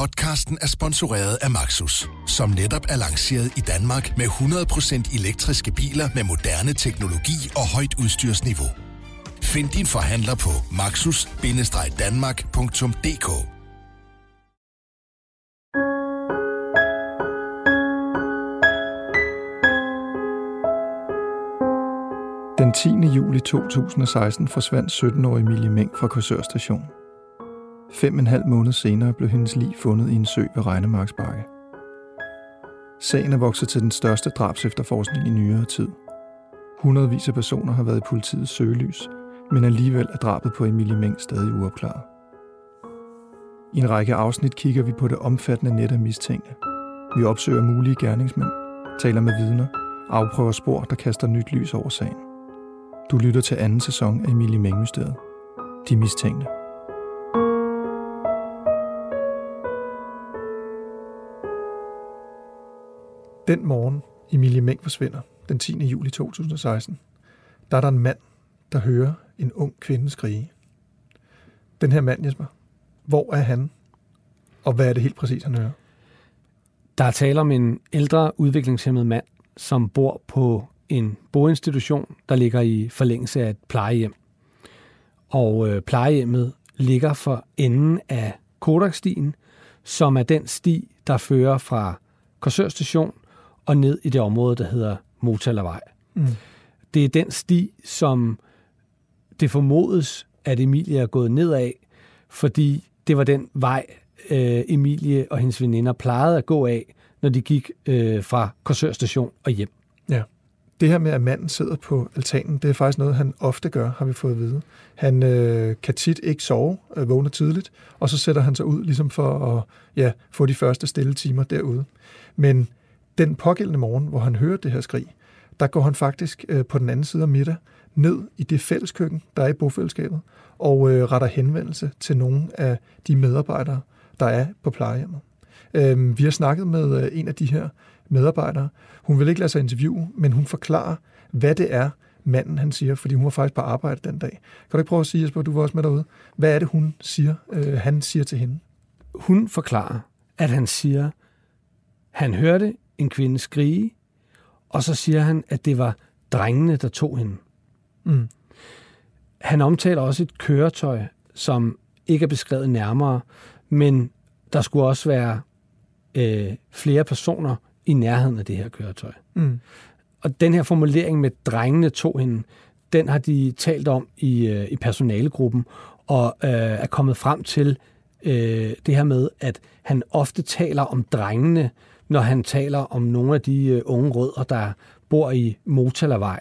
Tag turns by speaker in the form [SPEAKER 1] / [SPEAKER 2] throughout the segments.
[SPEAKER 1] Podcasten er sponsoreret af Maxus, som netop er lanceret i Danmark med 100% elektriske biler med moderne teknologi og højt udstyrsniveau. Find din forhandler på maxus-danmark.dk
[SPEAKER 2] Den 10. juli 2016 forsvandt 17-årige Emilie Meng fra Korsør station. Fem og en halv måned senere blev hendes lig fundet i en sø ved Regnemarksbakke. Sagen er vokset til den største drabs efterforskning i nyere tid. Hundredvis af personer har været i politiets søgelys, men alligevel er drabet på Emilie Meng stadig uopklaret. I en række afsnit kigger vi på det omfattende net af mistænkte. Vi opsøger mulige gerningsmænd, taler med vidner afprøver spor, der kaster nyt lys over sagen. Du lytter til anden sæson af Emilie Meng-mysteriet. De mistænkte. Den morgen, Emilie Mæng forsvinder, den 10. juli 2016, der er der en mand, der hører en ung kvinde skrige. Den her mand, Jesper, hvor er han? Og hvad er det helt præcis, han hører?
[SPEAKER 3] Der er tale om en ældre udviklingshemmet mand, som bor på en boinstitution, der ligger i forlængelse af et plejehjem. Og øh, plejehjemmet ligger for enden af Kodakstien, som er den sti, der fører fra Korsør station og ned i det område, der hedder Motalavej. Mm. Det er den sti, som det formodes, at Emilie er gået ned af, fordi det var den vej, øh, Emilie og hendes veninder plejede at gå af, når de gik øh, fra Korsør station og hjem.
[SPEAKER 2] Ja. Det her med, at manden sidder på altanen, det er faktisk noget, han ofte gør, har vi fået at vide. Han øh, kan tit ikke sove, øh, vågner tidligt, og så sætter han sig ud ligesom for at ja, få de første stille timer derude. Men den pågældende morgen, hvor han hører det her skrig, der går han faktisk øh, på den anden side af middag ned i det fælleskøkken, der er i bofællesskabet, og øh, retter henvendelse til nogle af de medarbejdere, der er på plejehjemmet. Øh, vi har snakket med øh, en af de her medarbejdere. Hun vil ikke lade sig interviewe, men hun forklarer, hvad det er, manden han siger, fordi hun var faktisk på arbejde den dag. Kan du ikke prøve at sige, Jesper, du var også med derude. Hvad er det, hun siger, øh, han siger til hende?
[SPEAKER 3] Hun forklarer, at han siger, han hørte en kvinde skrige, og så siger han, at det var drengene, der tog hende. Mm. Han omtaler også et køretøj, som ikke er beskrevet nærmere, men der skulle også være øh, flere personer i nærheden af det her køretøj. Mm. Og den her formulering med drengene tog hende, den har de talt om i, øh, i personalegruppen, og øh, er kommet frem til øh, det her med, at han ofte taler om drengene, når han taler om nogle af de øh, unge rødder, der bor i Motalavej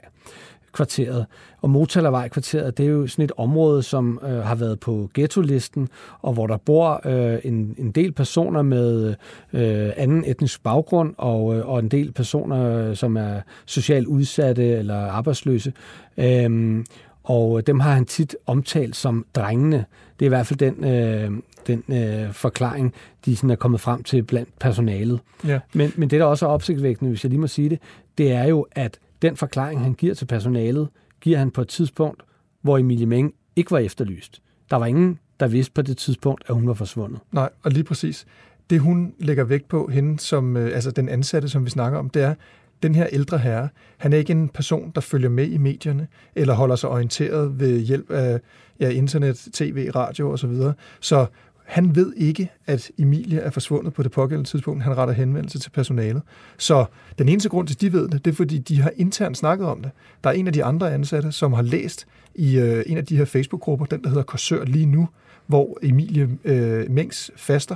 [SPEAKER 3] kvarteret. Og Motalavej-kvarteret, det er jo sådan et område, som øh, har været på ghetto-listen, og hvor der bor øh, en, en del personer med øh, anden etnisk baggrund, og, øh, og en del personer, øh, som er socialt udsatte eller arbejdsløse. Øh, og dem har han tit omtalt som drengene. Det er i hvert fald den, øh, den øh, forklaring, de sådan er kommet frem til blandt personalet. Ja. Men, men det, der også er opsigtvækkende, hvis jeg lige må sige det, det er jo, at den forklaring, han giver til personalet, giver han på et tidspunkt, hvor Emilie Meng ikke var efterlyst. Der var ingen, der vidste på det tidspunkt, at hun var forsvundet.
[SPEAKER 2] Nej, og lige præcis. Det, hun lægger vægt på, hende som, øh, altså den ansatte, som vi snakker om, det er, den her ældre herre, han er ikke en person, der følger med i medierne, eller holder sig orienteret ved hjælp af ja, internet, tv, radio osv. Så, så han ved ikke, at Emilie er forsvundet på det pågældende tidspunkt. Han retter henvendelse til personalet. Så den eneste grund til, at de ved det, det er, fordi de har internt snakket om det. Der er en af de andre ansatte, som har læst i øh, en af de her Facebook-grupper, den der hedder Korsør lige nu, hvor Emilie øh, Mengs faster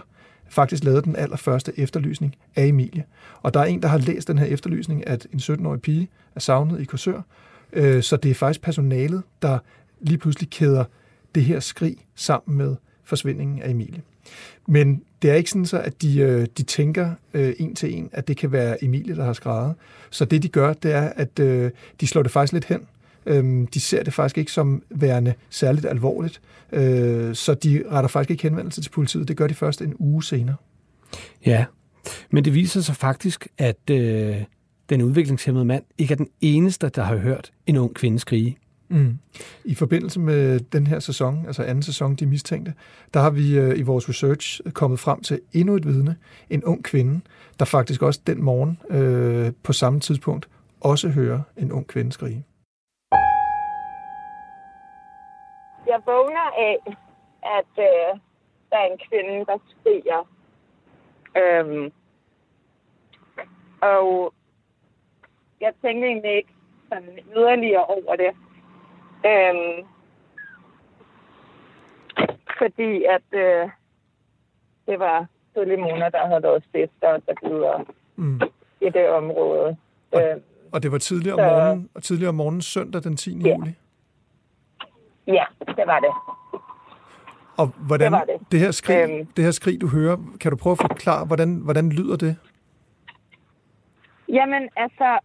[SPEAKER 2] faktisk lavede den allerførste efterlysning af Emilie. Og der er en, der har læst den her efterlysning, at en 17-årig pige er savnet i Korsør. Øh, så det er faktisk personalet, der lige pludselig kæder det her skrig sammen med forsvindingen af Emilie. Men det er ikke sådan så, at de, øh, de tænker øh, en til en, at det kan være Emilie, der har skrevet. Så det, de gør, det er, at øh, de slår det faktisk lidt hen. Øhm, de ser det faktisk ikke som værende særligt alvorligt, så de retter faktisk ikke henvendelse til politiet. Det gør de først en uge senere.
[SPEAKER 3] Ja, men det viser sig faktisk, at øh, den udviklingshemmede mand ikke er den eneste, der har hørt en ung kvinde skrige.
[SPEAKER 2] Mm. I forbindelse med den her sæson, altså anden sæson, De Mistænkte, der har vi øh, i vores research kommet frem til endnu et vidne, en ung kvinde, der faktisk også den morgen øh, på samme tidspunkt også hører en ung kvinde skrige.
[SPEAKER 4] Vågner af, at øh, der er en kvinde, der skriger. Øhm, og jeg tænker egentlig ikke sådan yderligere over det. Øhm, fordi at øh, det var Mona, der havde været fester og så videre mm. i det område.
[SPEAKER 2] Og, øhm, og det var tidligere om, morgenen, og tidligere om morgenen søndag den 10. Ja. juli?
[SPEAKER 4] Ja, det var det.
[SPEAKER 2] Og hvordan, det, var det. Det, her skrig, øhm, det her skrig, du hører, kan du prøve at forklare, hvordan, hvordan lyder det?
[SPEAKER 4] Jamen, altså,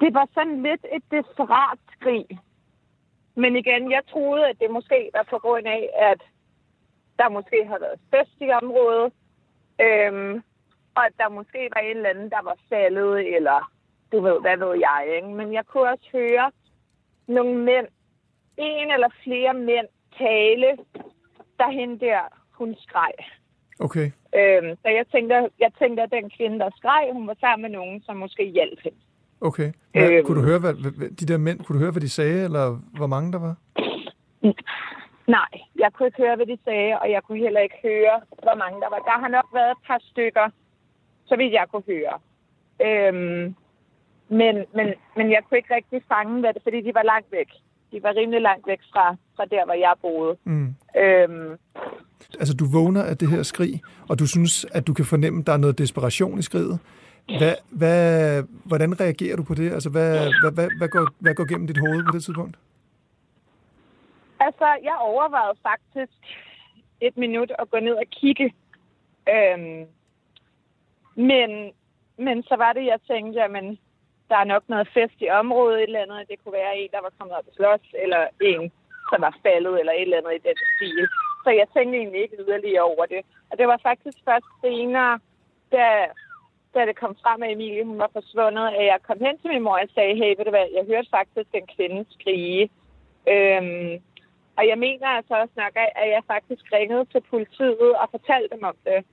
[SPEAKER 4] det var sådan lidt et desperat skrig. Men igen, jeg troede, at det måske var på grund af, at der måske havde været fest i området, øhm, og at der måske var en eller anden, der var faldet, eller du ved, hvad ved jeg, ikke? Men jeg kunne også høre nogle mænd, en eller flere mænd, tale, der hende der, hun skreg.
[SPEAKER 2] Okay.
[SPEAKER 4] Øhm, så jeg tænkte, jeg tænkte, at den kvinde, der skreg, hun var sammen med nogen, som måske hjalp hende.
[SPEAKER 2] Okay. Hvad, øhm, kunne du høre, hvad, de der mænd, kunne du høre, hvad de sagde, eller hvor mange der var?
[SPEAKER 4] Nej, jeg kunne ikke høre, hvad de sagde, og jeg kunne heller ikke høre, hvor mange der var. Der har nok været et par stykker, så vidt jeg kunne høre. Øhm, men, men, men jeg kunne ikke rigtig fange, hvad det, fordi de var langt væk. De var rimelig langt væk fra, fra der, hvor jeg boede. Mm. Øhm,
[SPEAKER 2] altså, du vågner af det her skrig, og du synes, at du kan fornemme, at der er noget desperation i skriget. Hvad, hvad, hvordan reagerer du på det? Altså, hvad, hvad, hvad, hvad, går, hvad går gennem dit hoved på det tidspunkt?
[SPEAKER 4] Altså, jeg overvejede faktisk et minut at gå ned og kigge. Øhm, men, men så var det, jeg tænkte, jamen, der er nok noget fest i området, et eller andet. Det kunne være en, der var kommet op i slås, eller en, som var faldet, eller et eller andet i den stil. Så jeg tænkte egentlig ikke yderligere over det. Og det var faktisk først senere, da da det kom frem, at Emilie hun var forsvundet, at jeg kom hen til min mor og sagde, hey, ved du hvad, jeg hørte faktisk en kvinde skrige. Øhm, og jeg mener altså også nok, at jeg faktisk ringede til politiet og fortalte dem om det.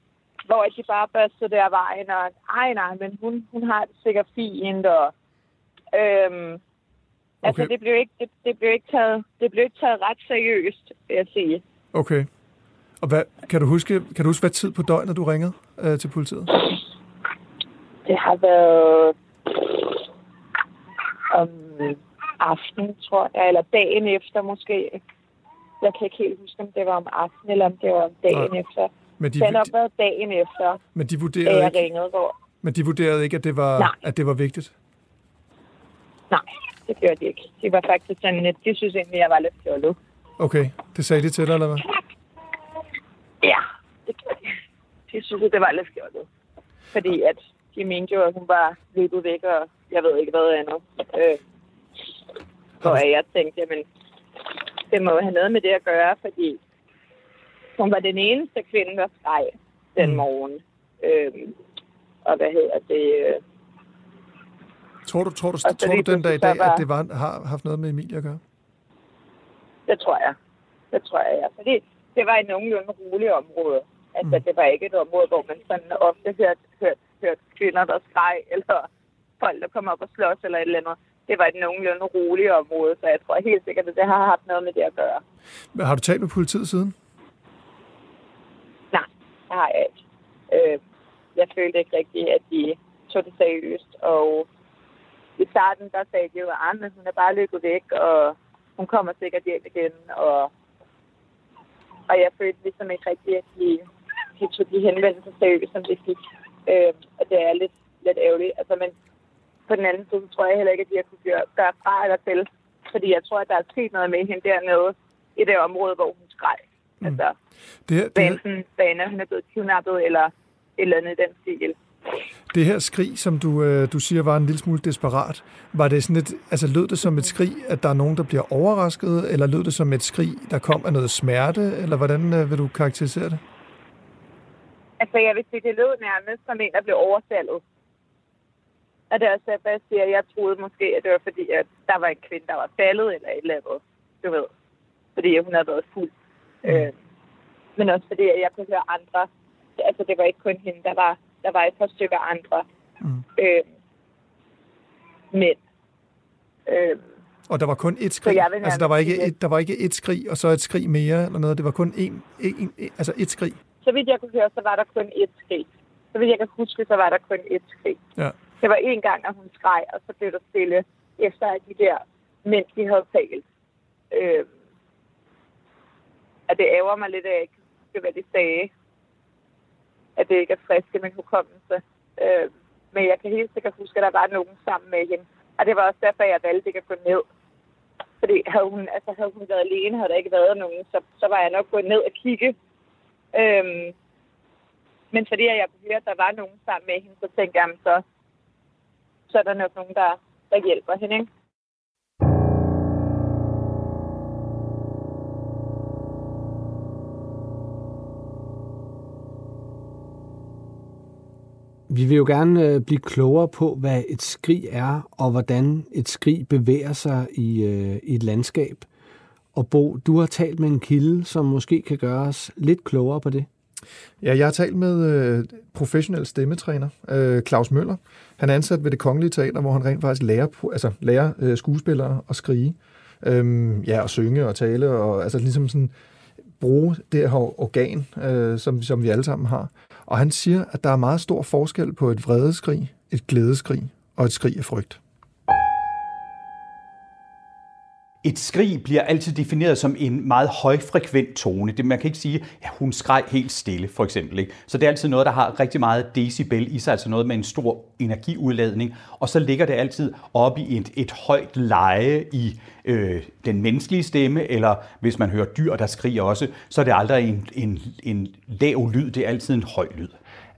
[SPEAKER 4] Hvor de bare børste der vejen, og ej nej, men hun, hun har det sikkert fint, og øhm, altså, okay. altså det blev, ikke, det, det, blev ikke taget, det blev ikke taget ret seriøst, vil jeg sige.
[SPEAKER 2] Okay. Og hvad, kan, du huske, kan du huske, hvad tid på døgnet du ringede øh, til politiet?
[SPEAKER 4] Det har været om aftenen, tror jeg, eller dagen efter måske. Jeg kan ikke helt huske, om det var om aftenen, eller om det var om dagen Nej. efter. Men de, nok været dagen efter,
[SPEAKER 2] men de vurderede
[SPEAKER 4] jeg ringede. Hvor...
[SPEAKER 2] Men de vurderede ikke, at det var, at det var vigtigt?
[SPEAKER 4] Nej, det gjorde de ikke. Det var faktisk sådan lidt, de synes egentlig, jeg var lidt fjollet.
[SPEAKER 2] Okay, det sagde de til dig, eller hvad?
[SPEAKER 4] Ja, det gjorde de. De synes, det var lidt fjollet. Fordi at de mente jo, at hun var løbet væk, og jeg ved ikke hvad andet. Øh, så jeg tænkte, jamen, det må have noget med det at gøre, fordi hun var den eneste kvinde, der skreg den mm. morgen. Øh, og hvad hedder det? Øh,
[SPEAKER 2] tror du, tror du, tror du den dag i dag, var, at det var, har haft noget med Emilie at gøre?
[SPEAKER 4] Det tror jeg. Det tror jeg, ja. Fordi det var et nogenlunde roligt område. Altså, mm. det var ikke et område, hvor man sådan ofte hørte, hørte hørt kvinder, der skreg, eller folk, der kom op og slås, eller et eller andet. Det var et nogenlunde roligt område, så jeg tror helt sikkert, at det har haft noget med det at gøre.
[SPEAKER 2] Har du talt med politiet siden?
[SPEAKER 4] Har jeg ikke. Øh, jeg følte ikke rigtigt, at de tog det seriøst, og i starten, der sagde de jo, ah, at hun er bare løbet væk, og hun kommer sikkert hjem igen, og, og jeg følte ligesom ikke rigtigt, at de, de tog de henvendelser seriøst, som de fik. Øh, og det er lidt, lidt ærgerligt. Altså, men på den anden side, tror jeg heller ikke, at de har kunne gøre, gøre fra eller til. Fordi jeg tror, at der er sket noget med hende dernede i det område, hvor hun skreg. Mm. Altså, det her, det her... enten hun er blevet kidnappet, eller et eller andet i den stil.
[SPEAKER 2] Det her skrig, som du, øh, du siger var en lille smule desperat, var det sådan et, altså lød det som et skrig, at der er nogen, der bliver overrasket, eller lød det som et skrig, der kom af noget smerte, eller hvordan øh, vil du karakterisere det?
[SPEAKER 4] Altså, jeg vil sige, det lød nærmest som en, der blev overfaldet. Og det er også derfor, jeg siger, at jeg troede måske, at det var fordi, at der var en kvinde, der var faldet eller et eller andet. Du ved. Fordi hun havde været fuld. Øh, men også fordi, at jeg kunne høre andre. Altså, det var ikke kun hende. Der var, der var et par stykker andre. Mm. Øh, men øh,
[SPEAKER 2] og der var kun et skrig. Altså, der var, ikke et, der var ikke et skrig, og så et skrig mere eller noget. Det var kun en, en, en, altså et skrig.
[SPEAKER 4] Så vidt jeg kunne høre, så var der kun et skrig. Så vidt jeg kan huske, så var der kun et skrig.
[SPEAKER 2] Ja.
[SPEAKER 4] Det var en gang, at hun skreg, og så blev der stille efter at de der mænd, de havde talt. Øh, at det ærger mig lidt, at jeg ikke huske, hvad de sagde. At det ikke er frisk i min hukommelse. Øh, men jeg kan helt sikkert huske, at der var nogen sammen med hende. Og det var også derfor, jeg valgte ikke at gå ned. Fordi havde hun, altså, havde hun været alene, havde der ikke været nogen, så, så var jeg nok gået ned og kigge. Øhm, men fordi jeg kunne høre, at der var nogen sammen med hende, så tænkte jeg, så, så er der nok nogen, der, der hjælper hende. Ikke?
[SPEAKER 3] Vi vil jo gerne øh, blive klogere på, hvad et skrig er, og hvordan et skrig bevæger sig i, øh, i et landskab. Og Bo, du har talt med en kilde, som måske kan gøre os lidt klogere på det.
[SPEAKER 2] Ja, jeg har talt med øh, professionel stemmetræner, øh, Claus Møller. Han er ansat ved det Kongelige Teater, hvor han rent faktisk lærer, altså lærer øh, skuespillere at skrige. Øhm, ja, og synge og tale, og altså ligesom sådan bruge det her organ, øh, som, som vi alle sammen har. Og han siger, at der er meget stor forskel på et vredeskrig, et glædeskrig og et skrig af frygt.
[SPEAKER 5] Et skrig bliver altid defineret som en meget højfrekvent tone. Det, man kan ikke sige, at hun skreg helt stille, for eksempel. Ikke? Så det er altid noget, der har rigtig meget decibel i sig, altså noget med en stor energiudladning. Og så ligger det altid oppe i et, et højt leje i øh, den menneskelige stemme, eller hvis man hører dyr, der skriger også, så er det aldrig en, en, en lav lyd, det er altid en høj lyd.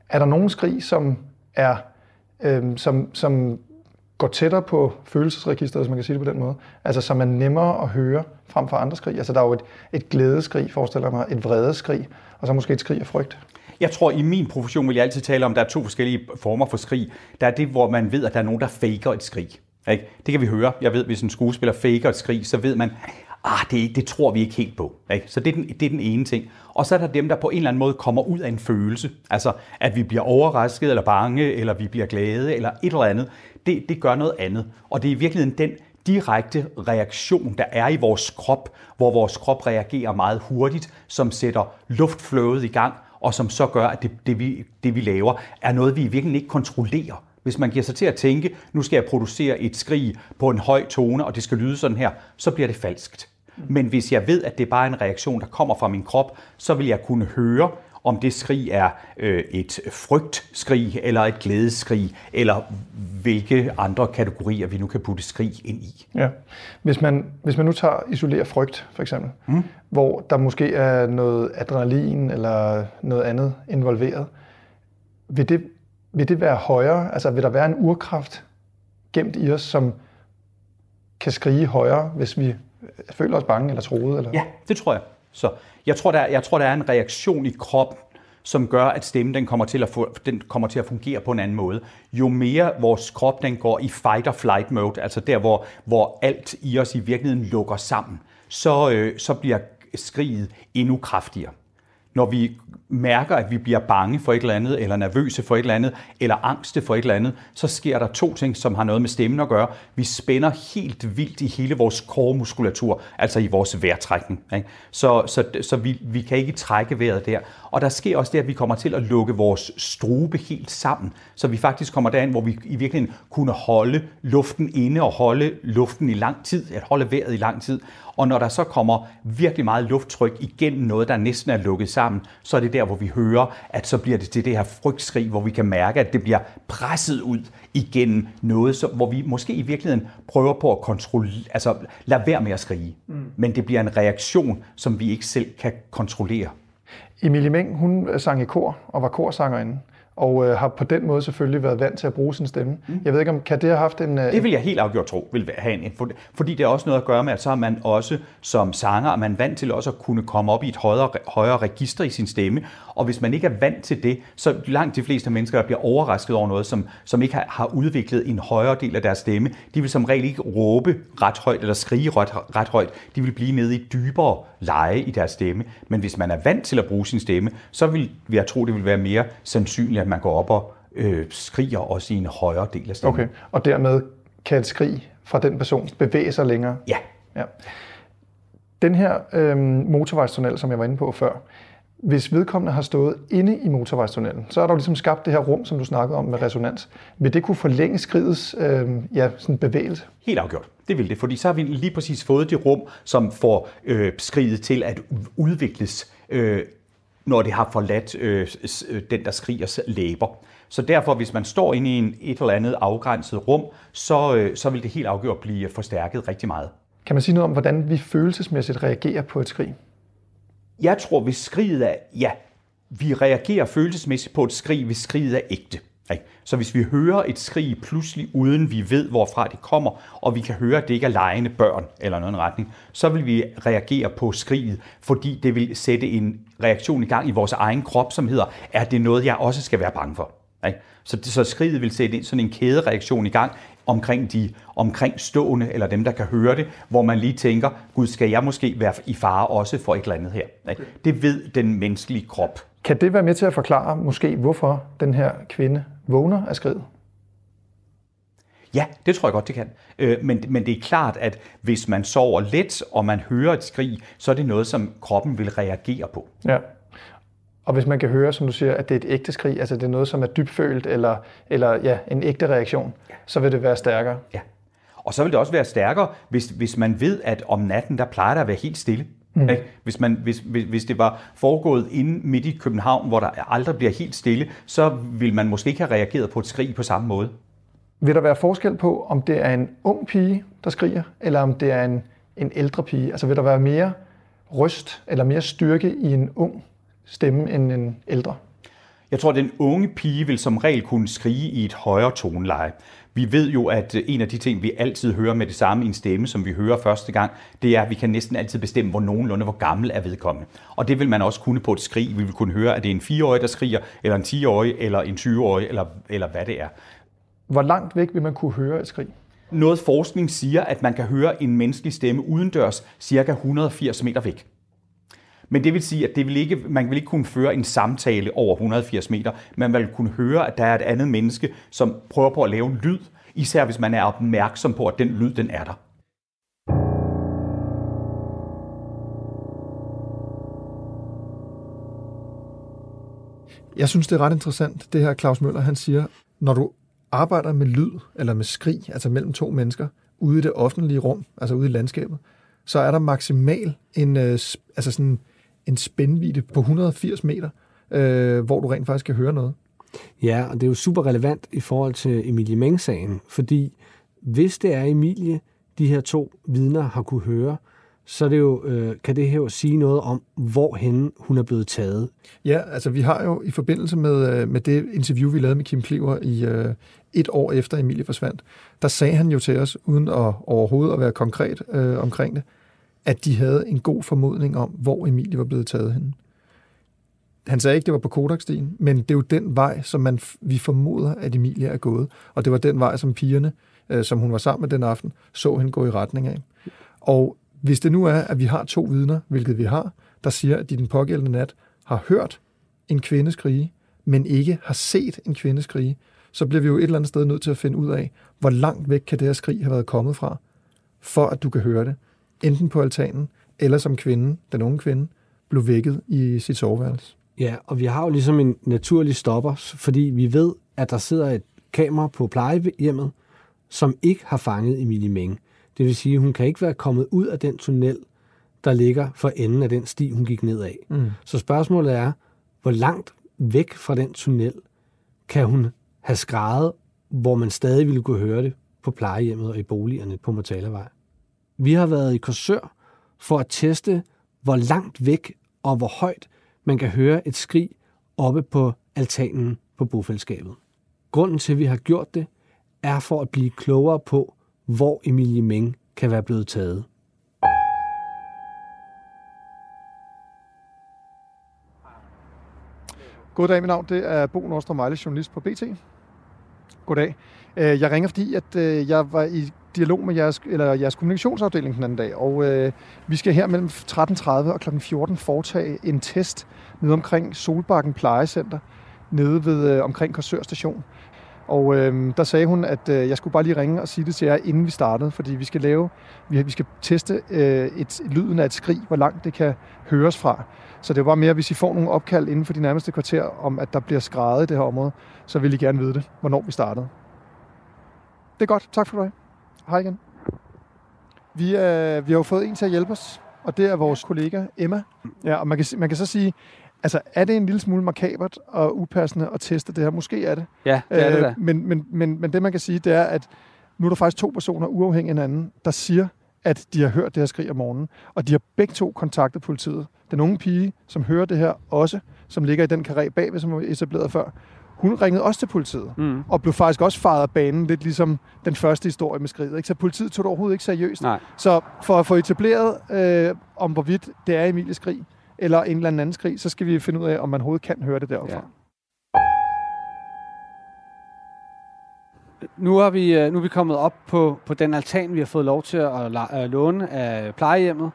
[SPEAKER 2] Er der nogen skrig, som er øh, som, som går tættere på følelsesregisteret, hvis man kan sige det på den måde. Altså, som er nemmere at høre frem for andre skrig. Altså, der er jo et, et glædeskrig, forestiller mig, et vredeskrig, og så måske et skrig af frygt.
[SPEAKER 5] Jeg tror, i min profession vil jeg altid tale om, at der er to forskellige former for skrig. Der er det, hvor man ved, at der er nogen, der faker et skrig. Ikke? Det kan vi høre. Jeg ved, hvis en skuespiller faker et skrig, så ved man, ah, det, det tror vi ikke helt på. Ikke? Så det er, den, det er den ene ting. Og så er der dem, der på en eller anden måde kommer ud af en følelse. Altså, at vi bliver overrasket, eller bange, eller vi bliver glade, eller et eller andet. Det, det gør noget andet. Og det er i virkeligheden den direkte reaktion, der er i vores krop, hvor vores krop reagerer meget hurtigt, som sætter luftflowet i gang, og som så gør, at det, det, vi, det vi laver, er noget, vi i virkeligheden ikke kontrollerer. Hvis man giver sig til at tænke, nu skal jeg producere et skrig på en høj tone, og det skal lyde sådan her, så bliver det falskt. Men hvis jeg ved, at det er bare en reaktion, der kommer fra min krop, så vil jeg kunne høre, om det skrig er øh, et frygtskrig, eller et glædeskrig, eller hvilke andre kategorier vi nu kan putte skrig ind i.
[SPEAKER 2] Ja. Hvis man, hvis man nu tager isolerer frygt, for eksempel, mm. hvor der måske er noget adrenalin eller noget andet involveret, vil det, vil det være højere? Altså vil der være en urkraft gemt i os, som kan skrige højere, hvis vi øh, føler os bange eller troede? Eller?
[SPEAKER 5] Ja, det tror jeg. Så jeg tror, der, jeg tror, der er en reaktion i kroppen, som gør, at stemmen den kommer, til at få, den kommer til at fungere på en anden måde. Jo mere vores krop den går i fight or flight mode, altså der, hvor, hvor alt i os i virkeligheden lukker sammen, så, øh, så bliver skriget endnu kraftigere når vi mærker, at vi bliver bange for et eller andet, eller nervøse for et eller andet, eller angste for et eller andet, så sker der to ting, som har noget med stemmen at gøre. Vi spænder helt vildt i hele vores kormuskulatur, altså i vores vejrtrækning. Ikke? Så, så, så vi, vi kan ikke trække vejret der. Og der sker også det, at vi kommer til at lukke vores strube helt sammen, så vi faktisk kommer derind, hvor vi i virkeligheden kunne holde luften inde og holde luften i lang tid, at holde vejret i lang tid. Og når der så kommer virkelig meget lufttryk igennem noget, der næsten er lukket sammen, så er det der, hvor vi hører, at så bliver det til det her frygtskrig, hvor vi kan mærke, at det bliver presset ud igennem noget, så, hvor vi måske i virkeligheden prøver på at kontrollere, altså lade være med at skrige. Mm. Men det bliver en reaktion, som vi ikke selv kan kontrollere.
[SPEAKER 2] Emilie Meng, hun sang i kor og var korsangerinde. Og øh, har på den måde selvfølgelig været vant til at bruge sin stemme. Mm. Jeg ved ikke, om kan det have haft en...
[SPEAKER 5] Øh, det vil jeg helt afgjort tro, vil have en, fordi det er også noget at gøre med, at så er man også som sanger, man er vant til også at kunne komme op i et højere, højere register i sin stemme, og hvis man ikke er vant til det, så langt de fleste mennesker, der bliver overrasket over noget, som, som ikke har, har udviklet en højere del af deres stemme, de vil som regel ikke råbe ret højt eller skrige ret, ret højt. De vil blive nede i dybere leje i deres stemme. Men hvis man er vant til at bruge sin stemme, så vil jeg tro, det vil være mere sandsynligt, at man går op og øh, skriger også i en højere del af stemmen.
[SPEAKER 2] Okay, og dermed kan et skrig fra den person bevæge sig længere?
[SPEAKER 5] Ja.
[SPEAKER 2] ja. Den her øh, motorvejstunnel, som jeg var inde på før, hvis vedkommende har stået inde i motorvejstunnelen, så er der jo ligesom skabt det her rum, som du snakkede om med resonans. Vil det kunne forlænge skridets øh, ja, sådan bevægelse?
[SPEAKER 5] Helt afgjort. Det vil det, fordi så har vi lige præcis fået det rum, som får øh, skridet til at udvikles, øh, når det har forladt øh, den, der skriger læber. Så derfor, hvis man står inde i en, et eller andet afgrænset rum, så, øh, så vil det helt afgjort blive forstærket rigtig meget.
[SPEAKER 2] Kan man sige noget om, hvordan vi følelsesmæssigt reagerer på et skrig?
[SPEAKER 5] Jeg tror, hvis skriget er, ja, vi reagerer følelsesmæssigt på et skrig, hvis skriget er ægte. Ikke? Så hvis vi hører et skrig pludselig, uden vi ved, hvorfra det kommer, og vi kan høre, at det ikke er lejende børn eller noget retning, så vil vi reagere på skriget, fordi det vil sætte en reaktion i gang i vores egen krop, som hedder, er det noget, jeg også skal være bange for? Ikke? Så, så skriget vil sætte sådan en kædereaktion i gang omkring de omkring stående, eller dem, der kan høre det, hvor man lige tænker, gud, skal jeg måske være i fare også for et eller andet her? Ikke? Det ved den menneskelige krop.
[SPEAKER 2] Kan det være med til at forklare måske, hvorfor den her kvinde vågner af skridet?
[SPEAKER 5] Ja, det tror jeg godt, det kan. Øh, men, men det er klart, at hvis man sover let, og man hører et skrig, så er det noget, som kroppen vil reagere på.
[SPEAKER 2] Ja. Og hvis man kan høre, som du siger, at det er et ægte skrig, altså det er noget, som er dybfølt, eller, eller ja, en ægte reaktion, ja. så vil det være stærkere.
[SPEAKER 5] Ja. Og så vil det også være stærkere, hvis, hvis man ved, at om natten, der plejer der at være helt stille. Mm. Hvis, man, hvis, hvis, hvis det var foregået inde midt i København, hvor der aldrig bliver helt stille, så vil man måske ikke have reageret på et skrig på samme måde.
[SPEAKER 2] Vil der være forskel på, om det er en ung pige, der skriger, eller om det er en, en ældre pige? Altså vil der være mere røst eller mere styrke i en ung stemme end en ældre?
[SPEAKER 5] Jeg tror, at den unge pige vil som regel kunne skrige i et højere toneleje. Vi ved jo, at en af de ting, vi altid hører med det samme i en stemme, som vi hører første gang, det er, at vi kan næsten altid bestemme, hvor nogenlunde, hvor gammel er vedkommende. Og det vil man også kunne på et skrig. Vi vil kunne høre, at det er en 4-årig, der skriger, eller en 10-årig, eller en 20-årig, eller, eller hvad det er.
[SPEAKER 2] Hvor langt væk vil man kunne høre et skrig?
[SPEAKER 5] Noget forskning siger, at man kan høre en menneskelig stemme udendørs cirka 180 meter væk. Men det vil sige, at det vil ikke, man vil ikke kunne føre en samtale over 180 meter. Man vil kunne høre, at der er et andet menneske, som prøver på at lave en lyd, især hvis man er opmærksom på, at den lyd, den er der.
[SPEAKER 2] Jeg synes, det er ret interessant, det her Claus Møller, han siger, når du arbejder med lyd eller med skrig, altså mellem to mennesker, ude i det offentlige rum, altså ude i landskabet, så er der maksimal en, øh, altså sådan en spændvidde på 180 meter, øh, hvor du rent faktisk kan høre noget.
[SPEAKER 3] Ja, og det er jo super relevant i forhold til Emilie Meng-sagen, fordi hvis det er Emilie, de her to vidner har kunne høre, så det jo, øh, kan det her jo sige noget om, hvor henne hun er blevet taget.
[SPEAKER 2] Ja, altså vi har jo i forbindelse med, øh, med det interview, vi lavede med Kim Kliver i øh, et år efter Emilie forsvandt, der sagde han jo til os, uden at overhovedet at være konkret øh, omkring det, at de havde en god formodning om, hvor Emilie var blevet taget hen. Han sagde ikke, det var på Kodakstien, men det er jo den vej, som man, vi formoder, at Emilie er gået. Og det var den vej, som pigerne, øh, som hun var sammen med den aften, så hende gå i retning af. Og hvis det nu er, at vi har to vidner, hvilket vi har, der siger, at de den pågældende nat har hørt en kvinde skrige, men ikke har set en kvinde skrige, så bliver vi jo et eller andet sted nødt til at finde ud af, hvor langt væk kan det her skrig have været kommet fra, for at du kan høre det enten på altanen, eller som kvinde, den unge kvinde, blev vækket i sit soveværelse.
[SPEAKER 3] Ja, og vi har jo ligesom en naturlig stopper, fordi vi ved, at der sidder et kamera på plejehjemmet, som ikke har fanget Emilie Meng. Det vil sige, at hun kan ikke være kommet ud af den tunnel, der ligger for enden af den sti, hun gik ned af. Mm. Så spørgsmålet er, hvor langt væk fra den tunnel kan hun have skrevet, hvor man stadig ville kunne høre det på plejehjemmet og i boligerne på Mortalavej. Vi har været i Korsør for at teste, hvor langt væk og hvor højt man kan høre et skrig oppe på altanen
[SPEAKER 6] på bofællesskabet. Grunden til, at vi har gjort det, er for at blive klogere på, hvor Emilie Meng kan være blevet taget.
[SPEAKER 2] Goddag, mit navn det er Bo Nordstrøm Mejle, journalist på BT. Goddag. Øh, jeg ringer, fordi at øh, jeg var i dialog med jeres, eller jeres kommunikationsafdeling den anden dag, og øh, vi skal her mellem 13.30 og kl. 14 foretage en test nede omkring Solbakken Plejecenter, nede ved øh, omkring Korsør Station. Og øh, der sagde hun, at øh, jeg skulle bare lige ringe og sige det til jer, inden vi startede, fordi vi skal lave, vi, vi skal teste øh, et, lyden af et skrig, hvor langt det kan høres fra. Så det er bare mere, hvis I får nogle opkald inden for de nærmeste kvarter om, at der bliver skrevet i det her område, så vil I gerne vide det, hvornår vi startede. Det er godt. Tak for det. Hej igen. Vi, øh, vi har jo fået en til at hjælpe os, og det er vores kollega Emma. Ja, og man kan, man kan så sige, altså er det en lille smule markabert og upassende at teste det her? Måske er det.
[SPEAKER 6] Ja, det er det da.
[SPEAKER 2] Men, men, men, men det man kan sige, det er, at nu er der faktisk to personer uafhængig af hinanden, der siger, at de har hørt det her skrig om morgenen, og de har begge to kontaktet politiet. Den unge pige, som hører det her også, som ligger i den karé bagved, som var etableret før, hun ringede også til politiet, mm. og blev faktisk også faret af banen, lidt ligesom den første historie med skridet. Ikke? Så politiet tog det overhovedet ikke seriøst.
[SPEAKER 6] Nej.
[SPEAKER 2] Så for at få etableret, øh, om hvorvidt det er Emilies skrig, eller en eller anden skrig, så skal vi finde ud af, om man overhovedet kan høre det derfra. Ja.
[SPEAKER 6] Nu er, vi, øh, nu er vi kommet op på, på den altan, vi har fået lov til at låne af plejehjemmet.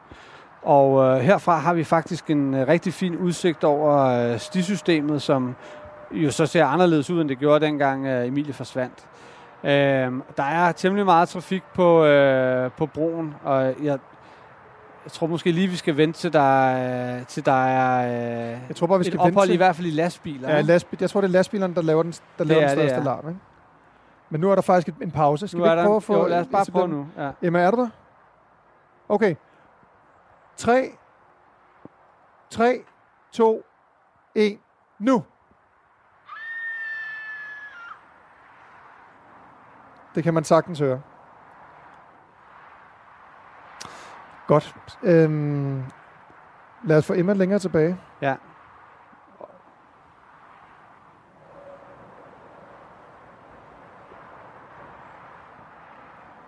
[SPEAKER 6] Og øh, herfra har vi faktisk en øh, rigtig fin udsigt over øh, stisystemet, som jo så ser anderledes ud, end det gjorde dengang øh, Emilie forsvandt. Øh, der er temmelig meget trafik på, øh, på broen, og jeg, jeg tror måske lige, vi skal vente til der, til der er øh,
[SPEAKER 2] jeg tror bare, vi skal
[SPEAKER 6] et ophold
[SPEAKER 2] vente til...
[SPEAKER 6] i hvert fald i lastbiler.
[SPEAKER 2] Ja, lastbil, jeg tror, det er lastbilerne, der laver den, der laver den største alarm. Ikke? Men nu er der faktisk en pause. Skal nu vi ikke prøve at få...
[SPEAKER 6] Jo, lad os bare prøve nu. Ja.
[SPEAKER 2] Emma, er du der? Okay. 3, 3, 2, 1, nu! Det kan man sagtens høre. Godt. Øhm, lad os få Emma længere tilbage.
[SPEAKER 6] Ja.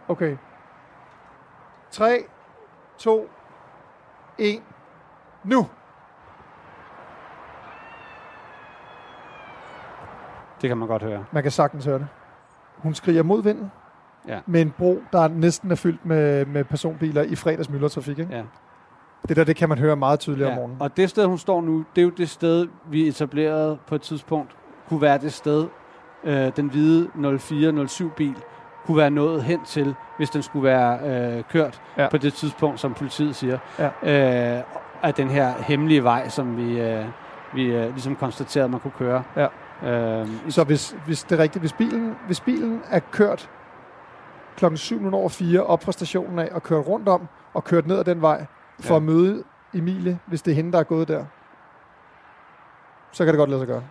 [SPEAKER 2] Okay. 3, 2, 1, nu!
[SPEAKER 6] Det kan man godt høre.
[SPEAKER 2] Man kan sagtens høre det. Hun skriger mod vinden
[SPEAKER 6] ja.
[SPEAKER 2] med en bro, der næsten er fyldt med, med personbiler i fredags myldretrafik. Ikke?
[SPEAKER 6] Ja.
[SPEAKER 2] Det der, det kan man høre meget tydeligt ja. om morgenen.
[SPEAKER 6] Og det sted, hun står nu, det er jo det sted, vi etablerede på et tidspunkt, kunne være det sted, øh, den hvide 0407 bil kunne være nået hen til, hvis den skulle være øh, kørt ja. på det tidspunkt, som politiet siger, ja. øh, af den her hemmelige vej, som vi, øh, vi øh, ligesom konstaterede, man kunne køre.
[SPEAKER 2] Ja. Øh, så hvis, hvis det er rigtigt, hvis bilen, hvis bilen er kørt klokken 7 over 4 op fra stationen af og kørt rundt om og kørt ned ad den vej for ja. at møde Emilie, hvis det er hende, der er gået der, så kan det godt lade sig gøre.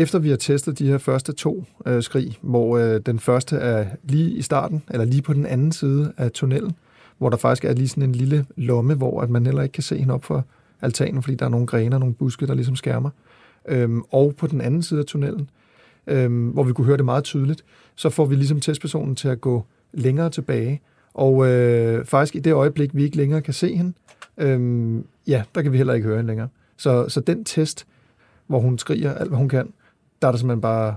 [SPEAKER 2] Efter vi har testet de her første to øh, skrig, hvor øh, den første er lige i starten, eller lige på den anden side af tunnelen, hvor der faktisk er lige sådan en lille lomme, hvor at man heller ikke kan se hende op for altanen, fordi der er nogle grene og nogle buske, der ligesom skærmer. Øhm, og på den anden side af tunnelen, øhm, hvor vi kunne høre det meget tydeligt, så får vi ligesom testpersonen til at gå længere tilbage. Og øh, faktisk i det øjeblik, vi ikke længere kan se hende, øhm, ja, der kan vi heller ikke høre hende længere. Så, så den test, hvor hun skriger alt, hvad hun kan, der er der simpelthen bare,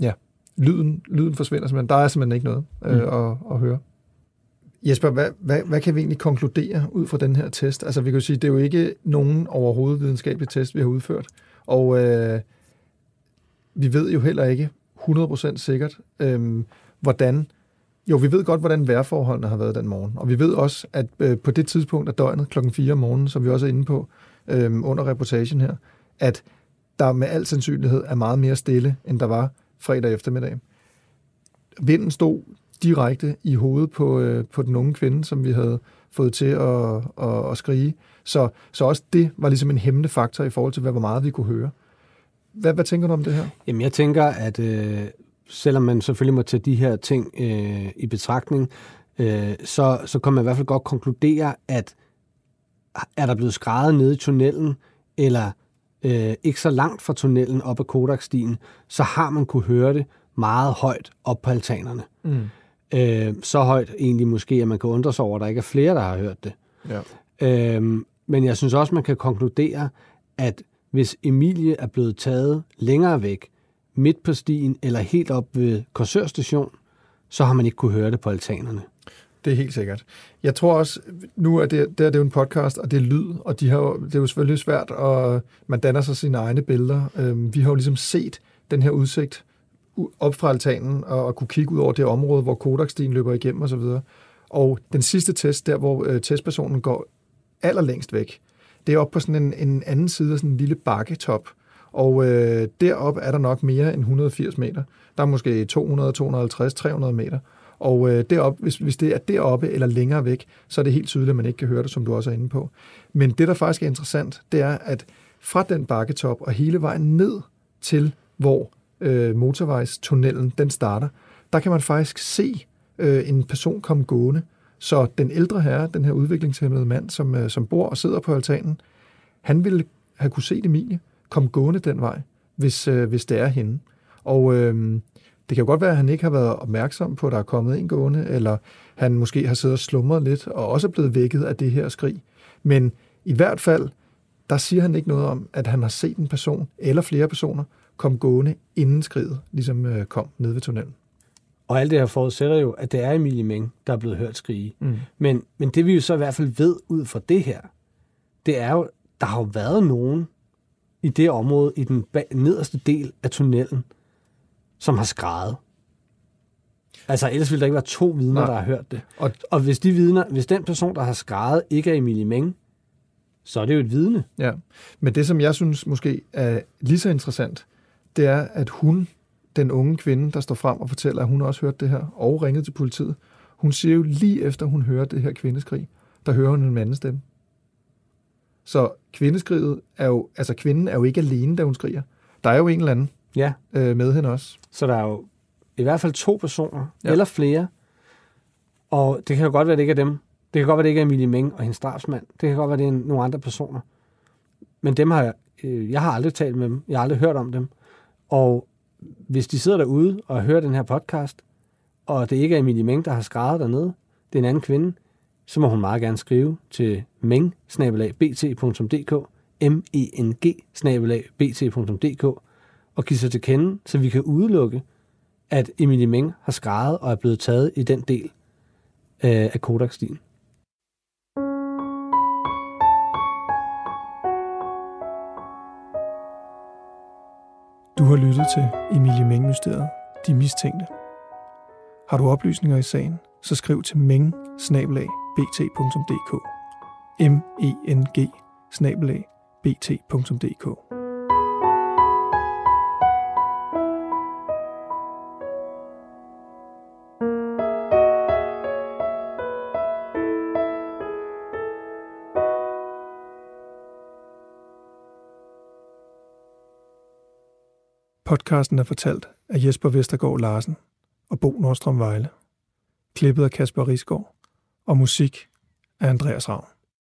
[SPEAKER 2] ja, lyden, lyden forsvinder simpelthen. Der er simpelthen ikke noget øh, mm. at, at høre. Jesper, hvad, hvad, hvad kan vi egentlig konkludere ud fra den her test? Altså vi kan jo sige, det er jo ikke nogen overhovedet videnskabelig test, vi har udført. Og øh, vi ved jo heller ikke 100% sikkert, øh, hvordan... Jo, vi ved godt, hvordan vejrforholdene har været den morgen. Og vi ved også, at øh, på det tidspunkt af døgnet, klokken 4 om morgenen, som vi også er inde på øh, under reportagen her, at der med al sandsynlighed er meget mere stille, end der var fredag eftermiddag. Vinden stod direkte i hovedet på, øh, på den unge kvinde, som vi havde fået til at, at, at skrige. Så, så også det var ligesom en hæmmende faktor i forhold til, hvad, hvor meget vi kunne høre. Hvad, hvad tænker du om det her?
[SPEAKER 6] Jamen, jeg tænker, at øh,
[SPEAKER 3] selvom man selvfølgelig må tage de her ting øh, i betragtning, øh, så, så kan man i hvert fald godt konkludere, at er der blevet skrevet nede i tunnelen, eller øh, ikke så langt fra tunnelen op ad Kodakstien, så har man kunne høre det meget højt op på altanerne. Mm. Øh, så højt egentlig måske, at man kan undre sig over, at der ikke er flere, der har hørt det. Ja. Øh, men jeg synes også, man kan konkludere, at hvis Emilie er blevet taget længere væk, midt på stien eller helt op ved Korsør station, så har man ikke kunne høre det på altanerne.
[SPEAKER 2] Det er helt sikkert. Jeg tror også, nu er det, det er det jo en podcast, og det er lyd, og de har, det er jo selvfølgelig svært, og man danner sig sine egne billeder. Øhm, vi har jo ligesom set den her udsigt op fra altanen, og, og kunne kigge ud over det område, hvor Kodakstien løber igennem osv. Og, og den sidste test, der hvor øh, testpersonen går allerlængst væk, det er op på sådan en, en anden side af sådan en lille bakketop, og øh, derop er der nok mere end 180 meter. Der er måske 200, 250, 300 meter. Og øh, derop, hvis, hvis det er deroppe eller længere væk, så er det helt tydeligt, at man ikke kan høre det, som du også er inde på. Men det, der faktisk er interessant, det er, at fra den bakketop og hele vejen ned til, hvor øh, motorvejstunnelen den starter, der kan man faktisk se øh, en person komme gående. Så den ældre herre, den her udviklingshemmede mand, som, øh, som bor og sidder på altanen, han ville have kunne se Emilie komme gående den vej, hvis, øh, hvis det er hende. Og øh, det kan jo godt være, at han ikke har været opmærksom på, at der er kommet en gående, eller han måske har siddet og slumret lidt, og også er blevet vækket af det her skrig. Men i hvert fald, der siger han ikke noget om, at han har set en person, eller flere personer, komme gående, inden skridet ligesom øh, kom ned ved tunnelen.
[SPEAKER 3] Og alt det her forudsætter jo, at det er Emilie Meng, der er blevet hørt skrige. Mm. Men, men det vi jo så i hvert fald ved ud fra det her, det er jo, der har jo været nogen i det område, i den nederste del af tunnelen, som har skrejet. Altså, ellers ville der ikke være to vidner, Nej. der har hørt det. Og, og hvis, de vidner, hvis den person, der har skrejet, ikke er Emilie Meng, så er det jo et vidne.
[SPEAKER 2] Ja, men det, som jeg synes måske er lige så interessant, det er, at hun, den unge kvinde, der står frem og fortæller, at hun også hørt det her, og ringet til politiet, hun siger jo lige efter, hun hører det her kvindeskrig, der hører hun en mandestemme. Så kvindeskriget er jo, altså kvinden er jo ikke alene, da hun skriger. Der er jo en eller anden ja. øh, med hende også.
[SPEAKER 3] Så der er jo i hvert fald to personer, ja. eller flere, og det kan jo godt være, det ikke er dem. Det kan godt være, det ikke er Emilie Meng og hendes drabsmand. Det kan godt være, det er nogle andre personer. Men dem har jeg, øh, jeg har aldrig talt med dem. Jeg har aldrig hørt om dem. Og hvis de sidder derude og hører den her podcast, og det ikke er Emilie Meng, der har skrevet dernede, det er en anden kvinde, så må hun meget gerne skrive til meng bt.dk m e n g bt.dk og give sig til kende, så vi kan udelukke, at Emilie Meng har skrevet og er blevet taget i den del øh, af Kodak-stilen.
[SPEAKER 2] Du har lyttet til Emilie Meng-mysteriet, De Mistænkte. Har du oplysninger i sagen, så skriv til meng bt.dk m e n g bt.dk Podcasten er fortalt af Jesper Vestergaard Larsen og Bo Nordstrøm Vejle. Klippet af Kasper Risgaard og musik af Andreas Ravn.